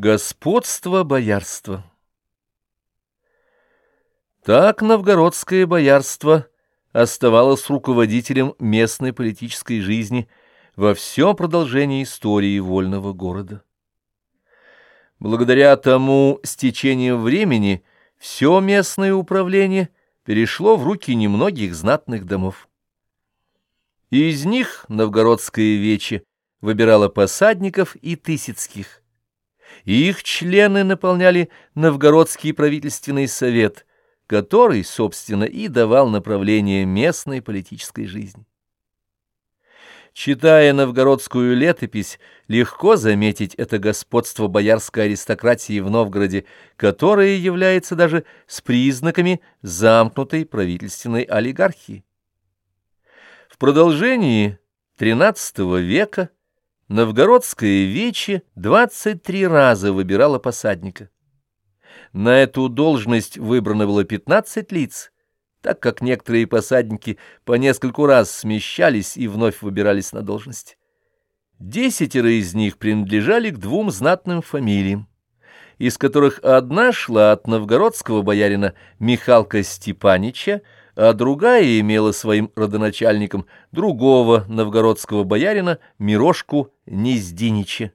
Господство боярства Так новгородское боярство оставалось руководителем местной политической жизни во все продолжение истории вольного города. Благодаря тому с течением времени все местное управление перешло в руки немногих знатных домов. Из них новгородское вече выбирало посадников и тысяцких, их члены наполняли Новгородский правительственный совет, который, собственно, и давал направление местной политической жизни. Читая новгородскую летопись, легко заметить это господство боярской аристократии в Новгороде, которое является даже с признаками замкнутой правительственной олигархии. В продолжении XIII века Новгородское вече 23 раза выбирало посадника. На эту должность выбрано было 15 лиц, так как некоторые посадники по нескольку раз смещались и вновь выбирались на должность. Десятеро из них принадлежали к двум знатным фамилиям, из которых одна шла от новгородского боярина Михалка Степанича, а другая имела своим родоначальником другого новгородского боярина Мирошку Нездинича.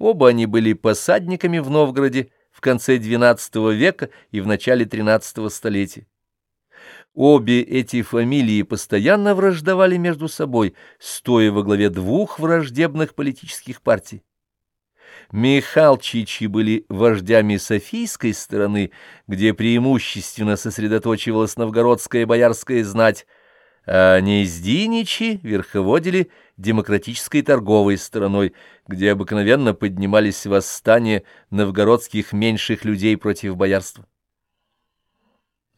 Оба они были посадниками в Новгороде в конце XII века и в начале XIII столетия. Обе эти фамилии постоянно враждовали между собой, стоя во главе двух враждебных политических партий. Михалчичи были вождями Софийской стороны, где преимущественно сосредоточивалась новгородская боярская знать, а Нездиничи верховодили демократической торговой стороной, где обыкновенно поднимались восстания новгородских меньших людей против боярства.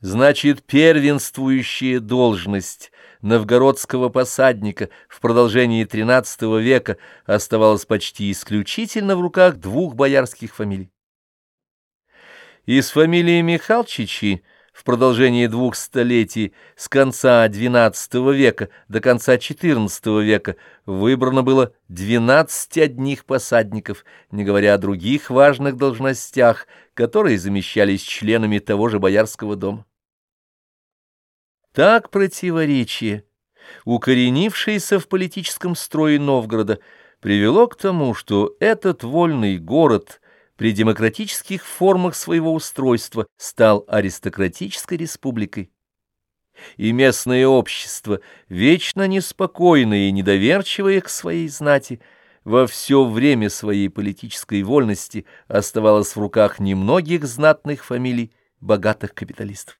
Значит, первенствующая должность новгородского посадника в продолжении XIII века оставалась почти исключительно в руках двух боярских фамилий. Из фамилии Михалчичи в продолжении двух столетий с конца XII века до конца XIV века выбрано было 12 одних посадников, не говоря о других важных должностях, которые замещались членами того же боярского дома. Так противоречие, укоренившееся в политическом строе Новгорода, привело к тому, что этот вольный город при демократических формах своего устройства стал аристократической республикой. И местное общество, вечно неспокойное и недоверчивое к своей знати, во все время своей политической вольности оставалось в руках немногих знатных фамилий богатых капиталистов.